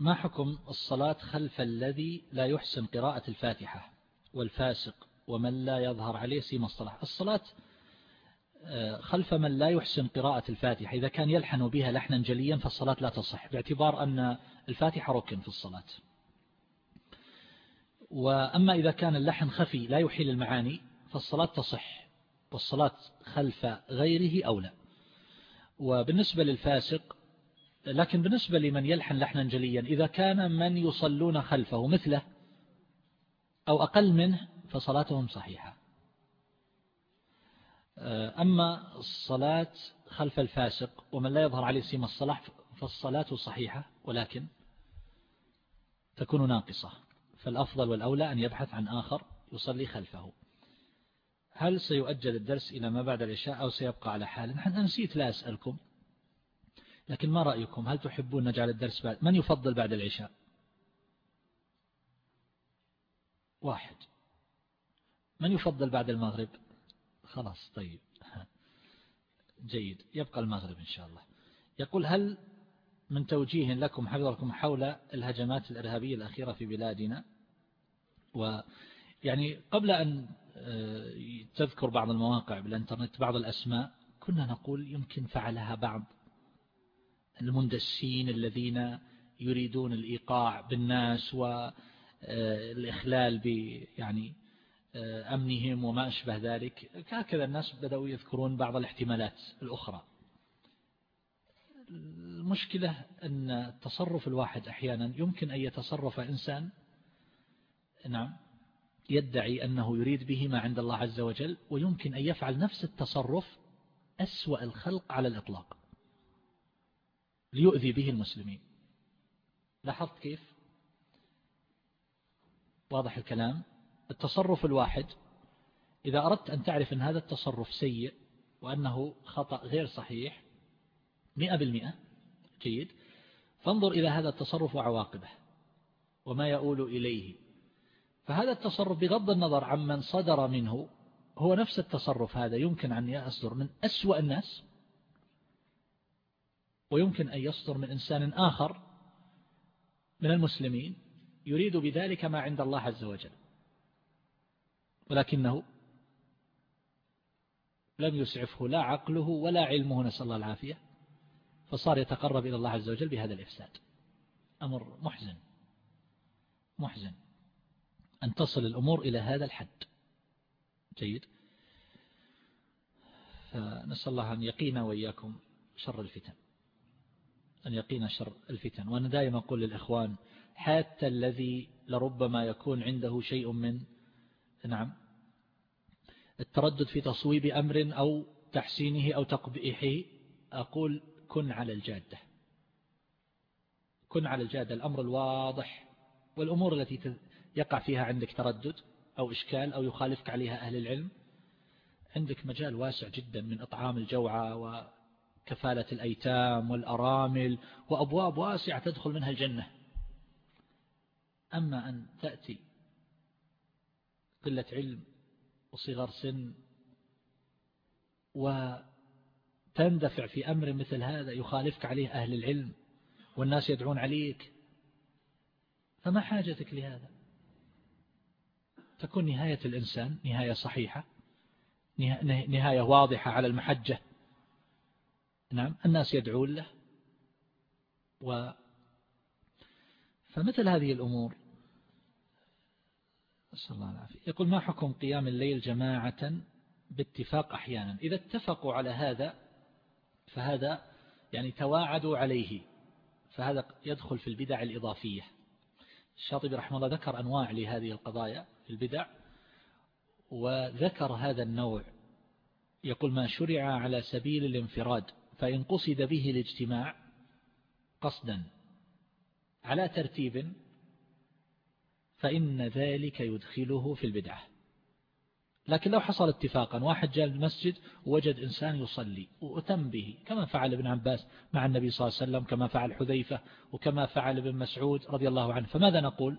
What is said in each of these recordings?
ما حكم الصلاة خلف الذي لا يحسن قراءة الفاتحة والفاسق ومن لا يظهر عليه سيما الصلاة؟ الصلاة آه، خلف من لا يحسن قراءة الفاتحة. إذا كان يلحن بها لحنا جليا فالصلاة لا تصح باعتبار أن الفاتحة ركن في الصلاة. وأما إذا كان اللحن خفي لا يحيل المعاني فالصلاة تصح والصلاة خلف غيره أولى. وبالنسبة للفاسق لكن بالنسبة لمن يلحن لحنا جليا إذا كان من يصلون خلفه مثله أو أقل منه فصلاتهم صحيحة. أما الصلاة خلف الفاسق ومن لا يظهر عليه سيما الصلاح فالصلاة صحيحة ولكن تكون ناقصة. فالأفضل والأولى أن يبحث عن آخر يصلي خلفه. هل سيؤجل الدرس إلى ما بعد العشاء أو سيبقى على حال؟ نحن نسيت لا أسألكم. لكن ما رأيكم؟ هل تحبون نجعل الدرس بعد؟ من يفضل بعد العشاء؟ واحد. من يفضل بعد المغرب؟ خلاص طيب. جيد. يبقى المغرب إن شاء الله. يقول هل من توجيه لكم حفظكم حول الهجمات الإرهابية الأخيرة في بلادنا؟ ويعني قبل أن آه، تذكر بعض المواقع بالإنترنت بعض الأسماء كنا نقول يمكن فعلها بعض. المندسين الذين يريدون الإيقاع بالناس والإخلال ب يعني آه، أمنهم وما أشبه ذلك. هكذا الناس بدأوا يذكرون بعض الاحتمالات الأخرى. المشكلة أن التصرف الواحد أحيانا يمكن أن يتصرف إنسان نعم يدعي أنه يريد به ما عند الله عز وجل ويمكن أن يفعل نفس التصرف أسوأ الخلق على الإطلاق. ليؤذي به المسلمين. لاحظت كيف؟ واضح الكلام. التصرف الواحد إذا أردت أن تعرف أن هذا التصرف سيء وأنه خطأ غير صحيح مئة بالمئة جيد. فانظر إلى هذا التصرف وعواقبه وما يؤول إليه. فهذا التصرف بغض النظر عمن صدر منه هو نفس التصرف هذا يمكن أن يصدر من أسوأ الناس. ويمكن أن يصدر من إنسان آخر من المسلمين يريد بذلك ما عند الله عز وجل. ولكنه لم يسعفه لا عقله ولا علمه نسأل الله العافية فصار يتقرب إلى الله عز وجل بهذا الإفساد. أمر محزن محزن. أن تصل الأمور إلى هذا الحد. جيد. فنسأل الله أن يقينا وإياكم شر الفتن. أن يقينا شر الفتن. وأنا دائما أقول للإخوان حتى الذي لربما يكون عنده شيء من نعم التردد في تصويب أمر أو تحسينه أو تقبيحه أقول كن على الجادة. كن على الجادة. الأمر الواضح. والأمور التي يقع فيها عندك تردد أو إشكال أو يخالفك عليها أهل العلم عندك مجال واسع جدا من إطعام الجوعى وكفالة الأيتام والأرامل وأبواب واسعة تدخل منها الجنة. أما أن تأتي قلة علم وصغر سن وتندفع في أمر مثل هذا يخالفك عليه أهل العلم والناس يدعون عليك فما حاجتك لهذا؟ تكون نهاية الإنسان نهاية صحيحة نهاية واضحة على المحجة. نعم الناس يدعون له. و فمثل هذه الأمور. نسأل الله العافية. يقول ما حكم قيام الليل جماعة باتفاق أحيانا؟ إذا اتفقوا على هذا فهذا يعني تواعدوا عليه فهذا يدخل في البدع الإضافية. الشاطبي رحمه الله ذكر أنواع لهذه القضايا في البدع وذكر هذا النوع. يقول ما شرع على سبيل الانفراد. فإن قصد به الاجتماع قصدا على ترتيب فإن ذلك يدخله في البدعة. لكن لو حصل اتفاقا واحد جاء المسجد ووجد إنسان يصلي وأتم به كما فعل ابن عباس مع النبي صلى الله عليه وسلم كما فعل حذيفة وكما فعل ابن مسعود رضي الله عنه. فماذا نقول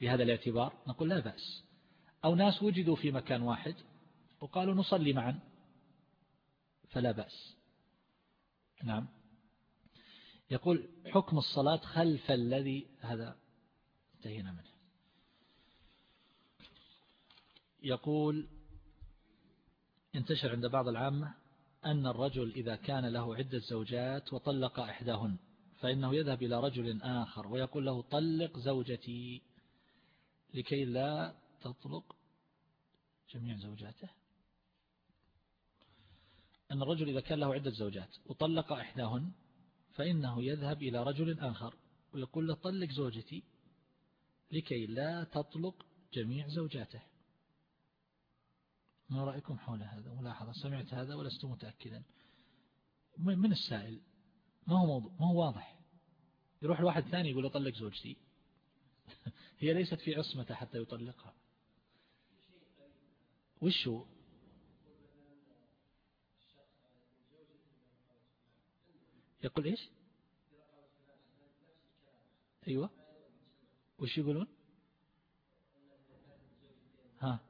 بهذا الاعتبار؟ نقول لا بأس. أو ناس وجدوا في مكان واحد وقالوا نصلي معا فلا بأس. نعم. يقول حكم الصلاة خلف الذي هذا انتهينا منه. يقول انتشر عند بعض العامة أن الرجل إذا كان له عدة زوجات وطلق إحداهن فإنه يذهب إلى رجل آخر ويقول له طلق زوجتي لكي لا تطلق جميع زوجاته. أن الرجل إذا كان له عدة زوجات وطلق إحداهن فإنه يذهب إلى رجل آخر ويقول له طلق زوجتي لكي لا تطلق جميع زوجاته. ما رأيكم حول هذا؟ ملاحظة. سمعت هذا ولست متأكدا. من السائل؟ ما هو موضوع؟ ما هو واضح؟ يروح الواحد ثاني يقول طلق زوجتي. هي ليست في عصمته حتى يطلقها. وش يقول إيش؟ أيوة. وش يقولون؟ ها.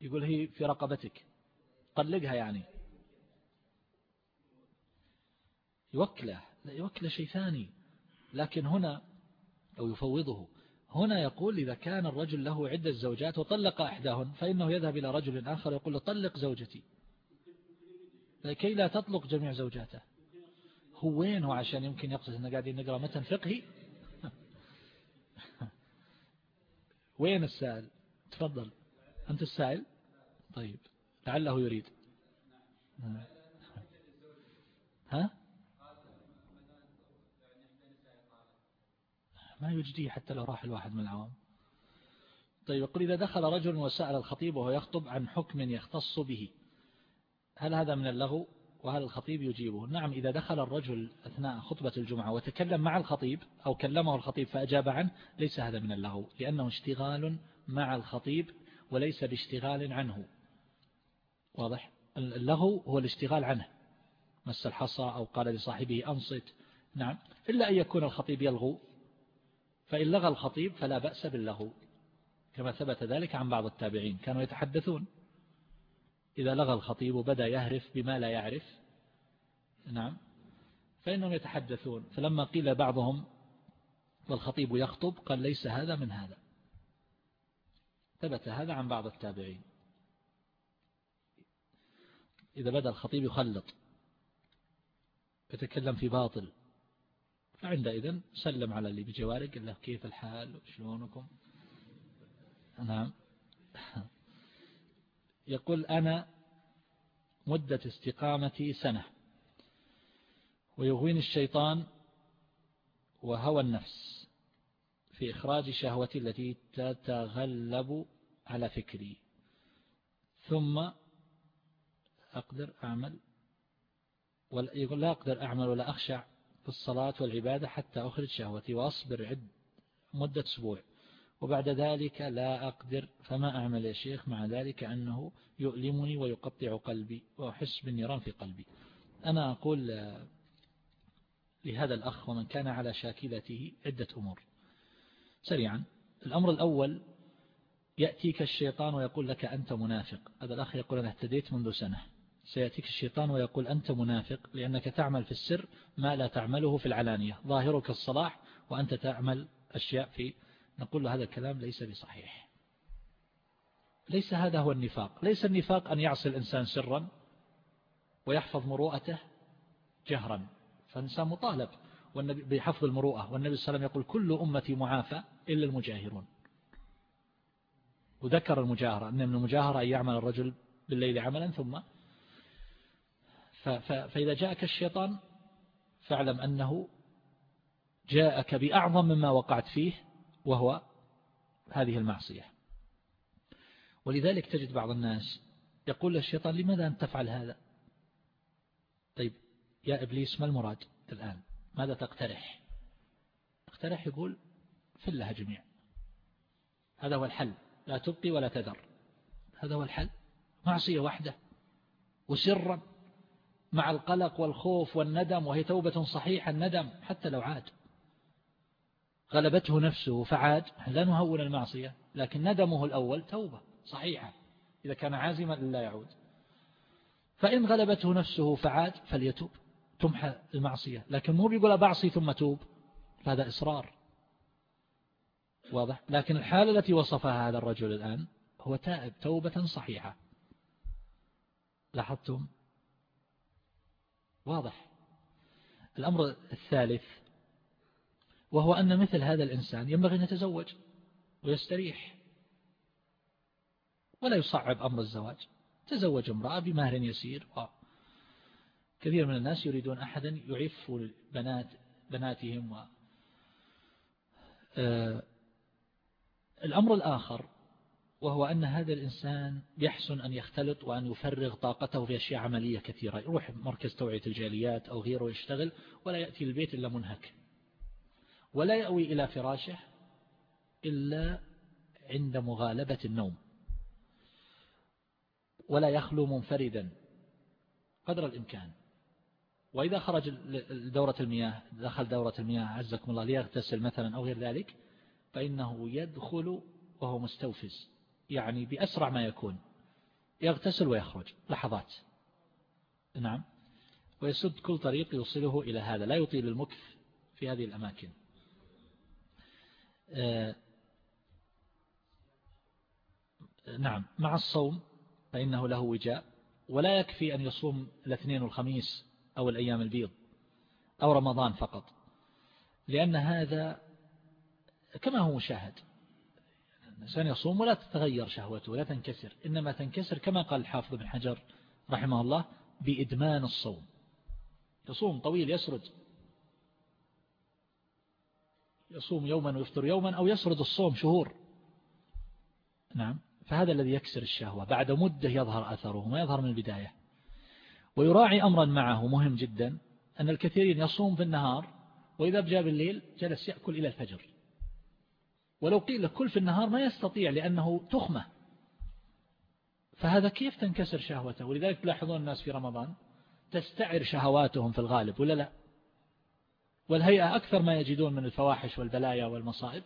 يقول هي في رقبتك. طلقها يعني. يوكله. لا يوكله شيء ثاني. لكن هنا أو يفوضه. هنا يقول إذا كان الرجل له عدة زوجات وطلق إحداهن فإنه يذهب إلى رجل آخر يقول له طلق زوجتي. لكي لا تطلق جميع زوجاته. هو وين هو عشان يمكن يقصد أنه قاعدين نقرأ متن فقهي؟ وين السائل؟ تفضل. أنت السائل؟ طيب. لعله يريد. ها؟ ما يجديه حتى لو راح الواحد من العوام. طيب يقول إذا دخل رجل وسأل الخطيب وهو يخطب عن حكم يختص به هل هذا من اللغو؟ وهل الخطيب يجيبه؟ نعم إذا دخل الرجل أثناء خطبة الجمعة وتكلم مع الخطيب أو كلمه الخطيب فأجاب عنه ليس هذا من اللغو لأنه اشتغال مع الخطيب وليس باشتغال عنه. واضح؟ اللغو هو الاشتغال عنه. مس الحصى أو قال لصاحبه أنصت. نعم إلا أن يكون الخطيب يلغو. فإن لغى الخطيب فلا بأس باللغو كما ثبت ذلك عن بعض التابعين كانوا يتحدثون. إذا لغى الخطيب وبدأ يهرف بما لا يعرف. نعم. فإنهم يتحدثون. فلما قيل بعضهم والخطيب يخطب قال ليس هذا من هذا. ثبت هذا عن بعض التابعين. إذا بدأ الخطيب يخلط يتكلم في باطل. فعندئذ سلم على اللي بجوارك قال له كيف الحال وشلونكم؟ نعم. يقول أنا مدة استقامتي سنة ويغوين الشيطان وهوى النفس في إخراج شهوتي التي تتغلب على فكري. ثم أقدر أعمل يقول لا أقدر أعمل ولا أخشع في الصلاة والعبادة حتى أخرج شهوتي وأصبر عد مدة أسبوع. وبعد ذلك لا أقدر فما أعمل يا شيخ مع ذلك؟ أنه يؤلمني ويقطع قلبي وأحس بالنيران في قلبي. أنا أقول لهذا الأخ ومن كان على شاكلته عدة أمور. سريعا الأمر الأول يأتيك الشيطان ويقول لك أنت منافق. هذا الأخ يقول أنا اهتديت منذ سنة. سيأتيك الشيطان ويقول أنت منافق لأنك تعمل في السر ما لا تعمله في العلانية ظاهرك الصلاح وأنت تعمل أشياء في نقول له هذا الكلام ليس بصحيح. ليس هذا هو النفاق. ليس النفاق أن يعصي الإنسان سرا ويحفظ مروءته جهرا. فالإنسان مطالب بحفظ المروءة. والنبي صلى الله عليه وسلم يقول كل أمتي معافى إلا المجاهرون. وذكر المجاهرة. أن من المجاهرة أن يعمل الرجل بالليل عملا ثم فإذا جاءك الشيطان فاعلم أنه جاءك بأعظم مما وقعت فيه وهو هذه المعصية. ولذلك تجد بعض الناس يقول للشيطان لماذا أن تفعل هذا؟ طيب يا إبليس ما المراد الآن؟ ماذا تقترح؟ اقترح يقول فلها جميع هذا هو الحل. لا تبقي ولا تذر. هذا هو الحل. معصية واحدة. وسرا مع القلق والخوف والندم وهي توبة صحيحة الندم حتى لو عاد. غلبته نفسه فعاد لا نهون المعصية لكن ندمه الأول توبة صحيحة إذا كان عازما لا يعود. فإن غلبته نفسه فعاد فليتوب تمحى المعصية. لكن مو بيقول بعصي ثم توب فهذا إصرار. واضح؟ لكن الحالة التي وصفها هذا الرجل الآن هو تائب توبة صحيحة. لاحظتم؟ واضح. الأمر الثالث وهو أن مثل هذا الإنسان ينبغي أن يتزوج ويستريح ولا يصعب أمر الزواج. تزوج امرأة بمهر يسير كثير من الناس يريدون أحدا يعف بنات بناتهم و آه، الأمر الآخر وهو أن هذا الإنسان يحسن أن يختلط وأن يفرغ طاقته في أشياء عملية كثيرة. يروح مركز توعية الجاليات أو غيره يشتغل ولا يأتي البيت إلا منهك. ولا يأوي إلى فراشه إلا عند مغالبة النوم. ولا يخلو منفردا قدر الإمكان. وإذا خرج دورة المياه دخل دورة المياه عزكم الله ليغتسل مثلا أو غير ذلك فإنه يدخل وهو مستوفز. يعني بأسرع ما يكون. يغتسل ويخرج. لحظات. نعم. ويسد كل طريق يوصله إلى هذا. لا يطيل المكث في هذه الأماكن. آه، نعم. مع الصوم فإنه له وجاء. ولا يكفي أن يصوم الاثنين والخميس أو الأيام البيض أو رمضان فقط. لأن هذا كما هو مشاهد الإنسان يصوم ولا تتغير شهوته ولا تنكسر إنما تنكسر كما قال الحافظ بن حجر رحمه الله بإدمان الصوم. يصوم طويل يسرد يصوم يوما ويفطر يوما أو يسرد الصوم شهور. نعم فهذا الذي يكسر الشهوة بعد مدة يظهر أثره ما يظهر من البداية. ويراعي أمرا معه مهم جدا أن الكثيرين يصوم في النهار وإذا بجاب الليل جلس يأكل إلى الفجر. ولو قيل كل في النهار ما يستطيع لأنه تخمة. فهذا كيف تنكسر شهوته؟ ولذلك تلاحظون الناس في رمضان تستعر شهواتهم في الغالب ولا لا؟ والهيئة أكثر ما يجدون من الفواحش والبلايا والمصائب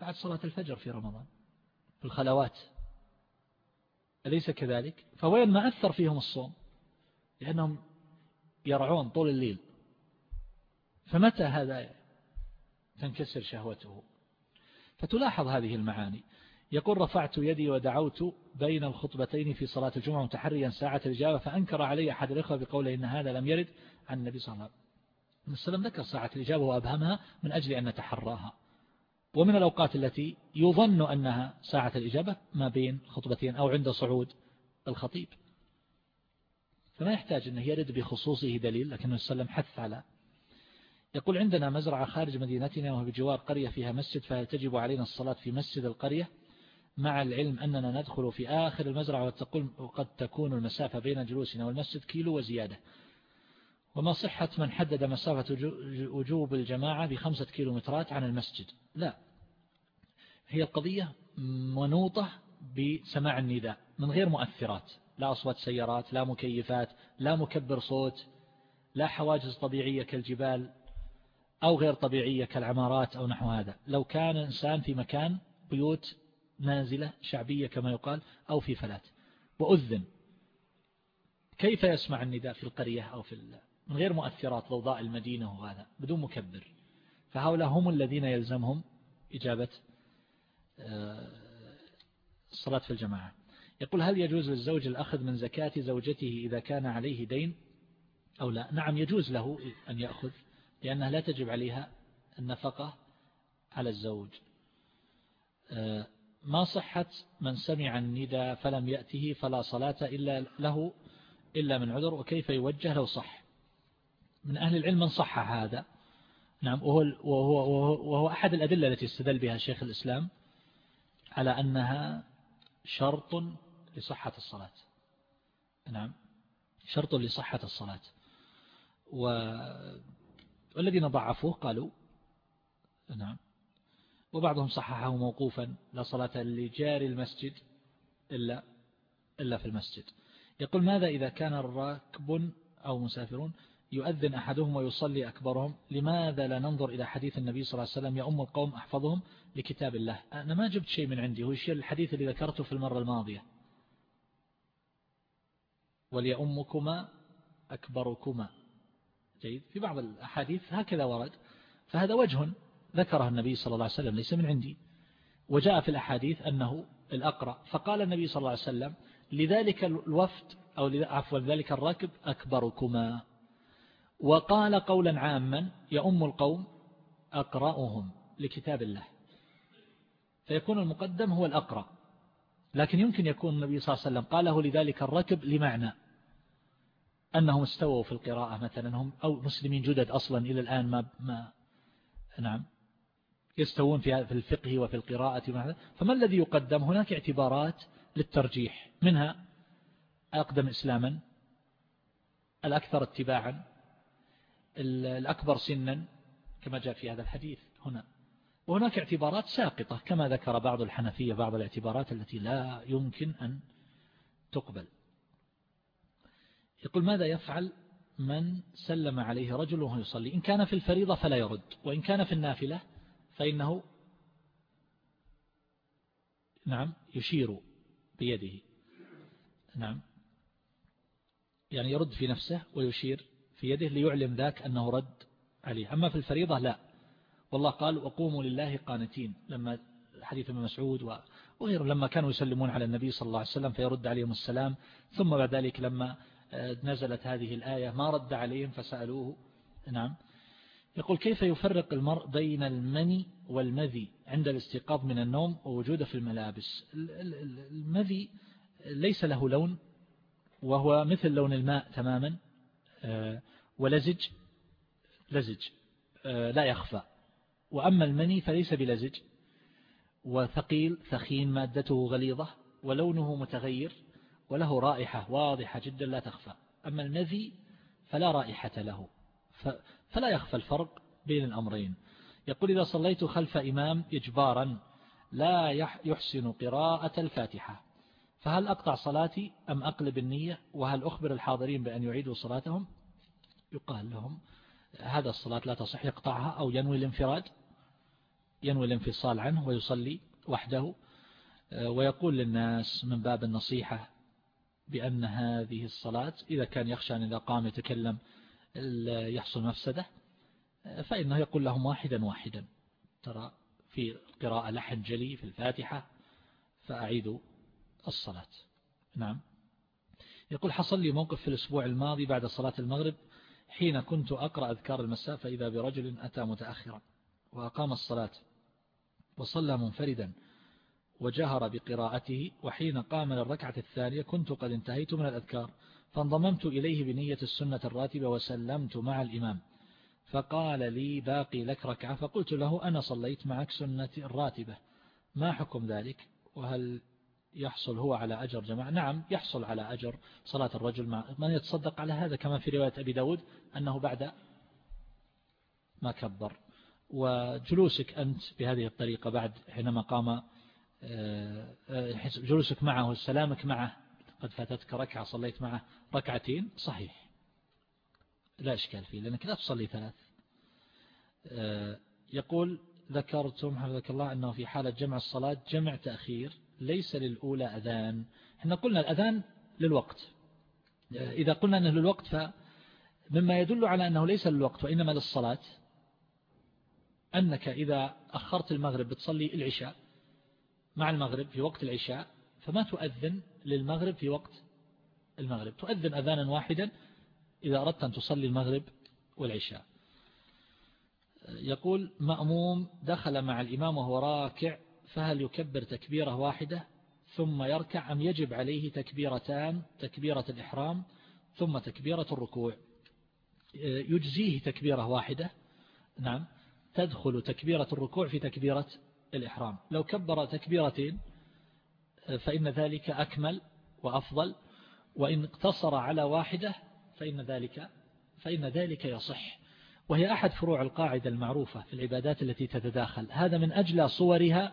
بعد صلاة الفجر في رمضان في الخلوات. أليس كذلك؟ فوين ما أثر فيهم الصوم لأنهم يرعون طول الليل. فمتى هذا تنكسر شهوته. فتلاحظ هذه المعاني. يقول رفعت يدي ودعوت بين الخطبتين في صلاة الجمعة متحريا ساعة الإجابة فأنكر علي أحد الإخوة بقوله إن هذا لم يرد عن النبي صلى الله عليه وسلم. ذكر ساعة الإجابة وأبهمها من أجل أن نتحراها. ومن الأوقات التي يظن أنها ساعة الإجابة ما بين خطبتين أو عند صعود الخطيب. فما يحتاج أنه يرد بخصوصه دليل لكنه وسلم حث على يقول عندنا مزرعة خارج مدينتنا وهو بجوار قرية فيها مسجد فهل تجب علينا الصلاة في مسجد القرية مع العلم أننا ندخل في آخر المزرعة وقد تكون المسافة بين جلوسنا والمسجد كيلو وزيادة. وما صحة من حدد مسافة وجوب الجماعة بخمسة كيلومترات عن المسجد؟ لا. هي القضية منوطة بسماع النداء من غير مؤثرات. لا أصوات سيارات لا مكيفات لا مكبر صوت لا حواجز طبيعية كالجبال. أو غير طبيعية كالعمارات أو نحو هذا. لو كان إنسان في مكان بيوت نازلة شعبية كما يقال أو في فلات. وأذن. كيف يسمع النداء في القرية أو في من غير مؤثرات ضوضاء المدينة وهذا بدون مكبر. فهؤلاء هم الذين يلزمهم إجابة آه، الصلاة في الجماعة. يقول هل يجوز للزوج الأخذ من زكاة زوجته إذا كان عليه دين أو لا؟ نعم يجوز له أن يأخذ. لأنها لا تجب عليها النفقة على الزوج. آه، ما صحة من سمع الندى فلم يأته فلا صلاة إلا له إلا من عذر وكيف يوجه لو صح؟ من أهل العلم من صح هذا. نعم وهو, وهو, وهو أحد الأدلة التي استدل بها شيخ الإسلام على أنها شرط لصحة الصلاة. نعم شرط لصحة الصلاة. والذين ضعفوه قالوا نعم وبعضهم صححه موقوفا لا صلاة لجار المسجد إلا, إلا في المسجد. يقول ماذا إذا كان الراكب أو مسافرون يؤذن أحدهم ويصلي أكبرهم؟ لماذا لا ننظر إلى حديث النبي صلى الله عليه وسلم يؤم القوم أحفظهم لكتاب الله؟ أنا ما جبت شيء من عندي هو الشيء الحديث اللي ذكرته في المرة الماضية. وليؤمكما أكبركما. جيد. في بعض الأحاديث هكذا ورد فهذا وجه ذكره النبي صلى الله عليه وسلم ليس من عندي. وجاء في الأحاديث أنه الأقرأ فقال النبي صلى الله عليه وسلم لذلك الوفد أو عفوا ذلك الركب أكبركما. وقال قولا عاما يؤم القوم أقرأهم لكتاب الله. فيكون المقدم هو الأقرأ لكن يمكن يكون النبي صلى الله عليه وسلم قاله لذلك الركب لمعنى. أنهم استووا في القراءة مثلا هم أو مسلمين جدد أصلا إلى الآن ما, ما نعم يستوون في الفقه وفي القراءة فما الذي يقدم؟ هناك اعتبارات للترجيح. منها أقدم إسلاما الأكثر اتباعا الأكبر سنا كما جاء في هذا الحديث هنا. وهناك اعتبارات ساقطة كما ذكر بعض الحنفية بعض الاعتبارات التي لا يمكن أن تقبل. يقول ماذا يفعل من سلم عليه رجل وهو يصلي؟ إن كان في الفريضة فلا يرد وإن كان في النافلة فإنه نعم يشير بيده نعم يعني يرد في نفسه ويشير في يده ليعلم ذاك أنه رد عليه. أما في الفريضة لا. والله قال وقوموا لله قانتين لما حديث ابن مسعود وغيره لما كانوا يسلمون على النبي صلى الله عليه وسلم فيرد عليهم السلام ثم بعد ذلك لما نزلت هذه الآية. ما رد عليهم فسألوه. نعم. يقول كيف يفرق المرء بين المني والمذي عند الاستيقاظ من النوم ووجوده في الملابس؟ المذي ليس له لون وهو مثل لون الماء تماما آه، ولزج لزج آه، لا يخفى. وأما المني فليس بلزج وثقيل ثخين مادته غليظة ولونه متغير وله رائحة واضحة جدا لا تخفى. أما المذي فلا رائحة له فلا يخفى الفرق بين الأمرين. يقول إذا صليت خلف إمام إجبارا لا يحسن قراءة الفاتحة فهل أقطع صلاتي أم أقلب النية؟ وهل أخبر الحاضرين بأن يعيدوا صلاتهم؟ يقال لهم هذا الصلاة لا تصح يقطعها أو ينوي الانفراد ينوي الانفصال عنه ويصلي وحده. ويقول للناس من باب النصيحة بأن هذه الصلاة إذا كان يخشى أن إذا قام يتكلم يحصل مفسدة فإنه يقول لهم واحدا واحدا. ترى في قراءة لحن جلي في الفاتحة فأعيدوا الصلاة. نعم. يقول حصل لي موقف في الأسبوع الماضي بعد صلاة المغرب حين كنت أقرأ أذكار المساء فإذا برجل أتى متأخرا وأقام الصلاة وصلى منفردا وجهر بقراءته وحين قام للركعة الثانية كنت قد انتهيت من الأذكار فانضممت إليه بنية السنة الراتبة وسلمت مع الإمام. فقال لي باقي لك ركعة فقلت له أنا صليت معك سنة الراتبة. ما حكم ذلك؟ وهل يحصل هو على أجر جماعة؟ نعم يحصل على أجر صلاة الرجل مع من يتصدق على هذا كما في رواية أبي داود أنه بعد ما كبر. وجلوسك أنت بهذه الطريقة بعد حينما قام جلوسك معه سلامك معه. قد فاتتك ركعة صليت معه. ركعتين صحيح. لا إشكال فيه لأنك لا تصلي ثلاث. آه، يقول ذكرتم حفظك الله أنه في حالة جمع الصلاة جمع تأخير ليس للأولى أذان. إحنا قلنا الأذان للوقت. إذا قلنا أنه للوقت فمما يدل على أنه ليس للوقت وإنما للصلاة أنك إذا أخرت المغرب بتصلي العشاء مع المغرب في وقت العشاء فما تؤذن للمغرب في وقت المغرب؟ تؤذن أذانا واحدا إذا أردت أن تصلي المغرب والعشاء. يقول مأموم دخل مع الإمام وهو راكع فهل يكبر تكبيرة واحدة؟ ثم يركع أم يجب عليه تكبيرتان تكبيرة الإحرام ثم تكبيرة الركوع؟ يجزيه تكبيرة واحدة نعم تدخل تكبيرة الركوع في تكبيرة الإحرام. لو كبر تكبيرتين فإن ذلك أكمل وأفضل وإن اقتصر على واحدة فإن ذلك فإن ذلك يصح. وهي أحد فروع القاعدة المعروفة في العبادات التي تتداخل. هذا من أجل صورها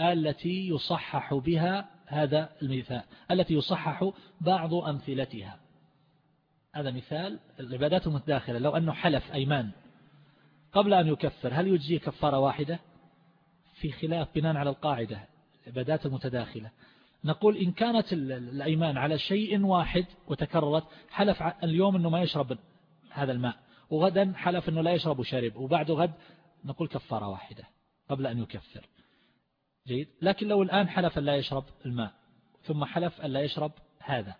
التي يصحح بها هذا المثال التي يصحح بعض أمثلتها. هذا مثال العبادات المتداخلة. لو أنه حلف أيمان قبل أن يكفر هل يجزي كفارة واحدة؟ في خلاف بناء على القاعدة العبادات المتداخلة. نقول إن كانت الأيمان على شيء واحد وتكررت حلف اليوم أنه ما يشرب هذا الماء وغدا حلف أنه لا يشرب وشرب وبعد غد نقول كفارة واحدة قبل أن يكفر. جيد؟ لكن لو الآن حلف أن لا يشرب الماء ثم حلف أن لا يشرب هذا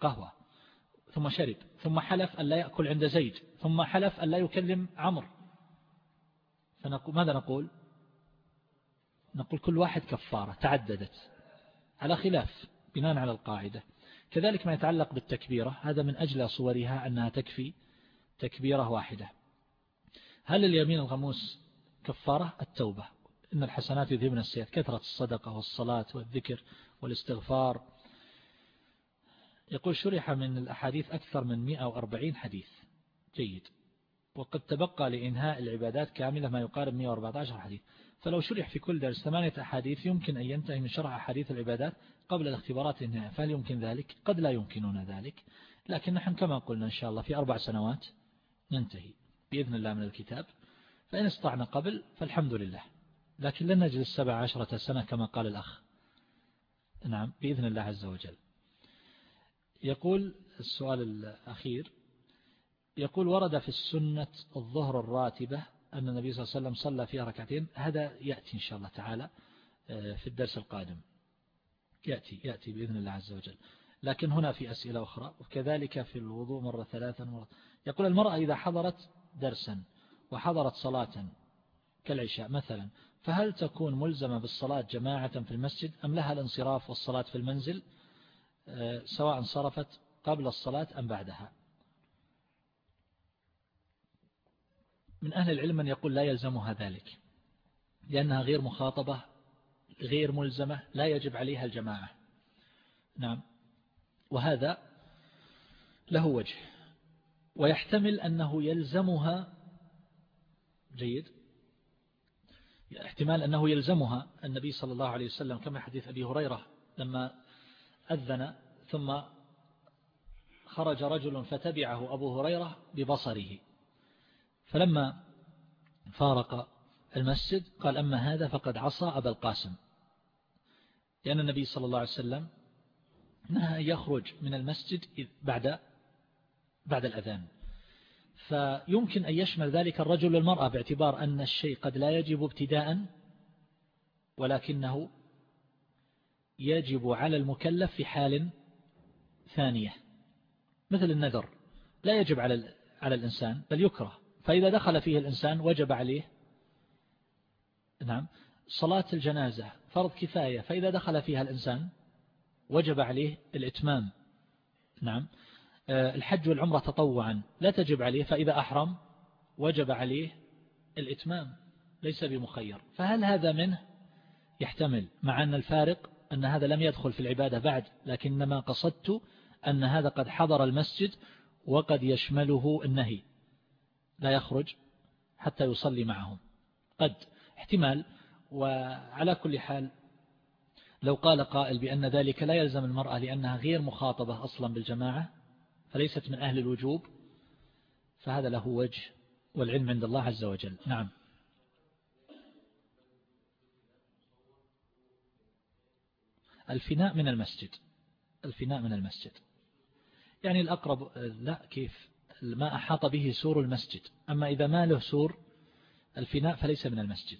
قهوة ثم شرب ثم حلف أن لا يأكل عند زيد ثم حلف أن لا يكلم عمر فنقول ماذا نقول؟ نقول كل واحد كفارة تعددت. على خلاف بناء على القاعدة. كذلك ما يتعلق بالتكبيرة هذا من أجل صورها أنها تكفي تكبيرة واحدة. هل اليمين الغموس كفارة؟ التوبة. إن الحسنات يذهبن السيئات. كثرة الصدقة والصلاة والذكر والاستغفار. يقول شرح من الأحاديث أكثر من 140 حديث. جيد. وقد تبقى لإنهاء العبادات كاملة ما يقارب 114 حديث. فلو شرح في كل درس ثمانية أحاديث يمكن أن ينتهي من شرح أحاديث العبادات قبل الاختبارات النهاية فهل يمكن ذلك؟ قد لا يمكننا ذلك. لكن نحن كما قلنا إن شاء الله في أربع سنوات ننتهي بإذن الله من الكتاب. فإن استطعنا قبل فالحمد لله. لكن لن نجلس سبع عشرة سنة كما قال الأخ. نعم بإذن الله عز وجل. يقول السؤال الأخير يقول ورد في السنة الظهر الراتبة أن النبي صلى الله عليه وسلم صلى فيها ركعتين. هذا يأتي إن شاء الله تعالى آه، في الدرس القادم. يأتي يأتي بإذن الله عز وجل. لكن هنا في أسئلة أخرى وكذلك في الوضوء مرة ثلاثا مرة. يقول المرأة إذا حضرت درسا وحضرت صلاة كالعشاء مثلا فهل تكون ملزمة بالصلاة جماعة في المسجد أم لها الانصراف والصلاة في المنزل؟ آه، سواء صرفت قبل الصلاة أم بعدها. من أهل العلم من يقول لا يلزمها ذلك لأنها غير مخاطبة غير ملزمة لا يجب عليها الجماعة. نعم. وهذا له وجه. ويحتمل أنه يلزمها جيد. احتمال أنه يلزمها النبي صلى الله عليه وسلم كما حديث أبي هريرة لما أذن ثم خرج رجل فتبعه أبو هريرة ببصره. فلما فارق المسجد قال أما هذا فقد عصى أبا القاسم. لأن النبي صلى الله عليه وسلم نهى يخرج من المسجد بعد بعد الأذان. فيمكن أن يشمل ذلك الرجل والمرأة باعتبار أن الشيء قد لا يجب ابتداء ولكنه يجب على المكلف في حال ثانية. مثل النذر لا يجب على على الإنسان بل يكره. فإذا دخل فيه الإنسان وجب عليه نعم صلاة الجنازة فرض كفاية فإذا دخل فيها الإنسان وجب عليه الإتمام نعم. آه، الحج والعمرة تطوعا لا تجب عليه فإذا أحرم وجب عليه الإتمام ليس بمخير. فهل هذا منه؟ يحتمل مع أن الفارق أن هذا لم يدخل في العبادة بعد لكنما قصدت أن هذا قد حضر المسجد وقد يشمله النهي. لا يخرج حتى يصلي معهم. قد احتمال. وعلى كل حال لو قال قائل بأن ذلك لا يلزم المرأة لأنها غير مخاطبة أصلا بالجماعة فليست من أهل الوجوب فهذا له وجه والعلم عند الله عز وجل. نعم. الفناء من المسجد. الفناء من المسجد. يعني الأقرب لا كيف؟ ما أحاط به سور المسجد. أما إذا ما له سور الفناء فليس من المسجد.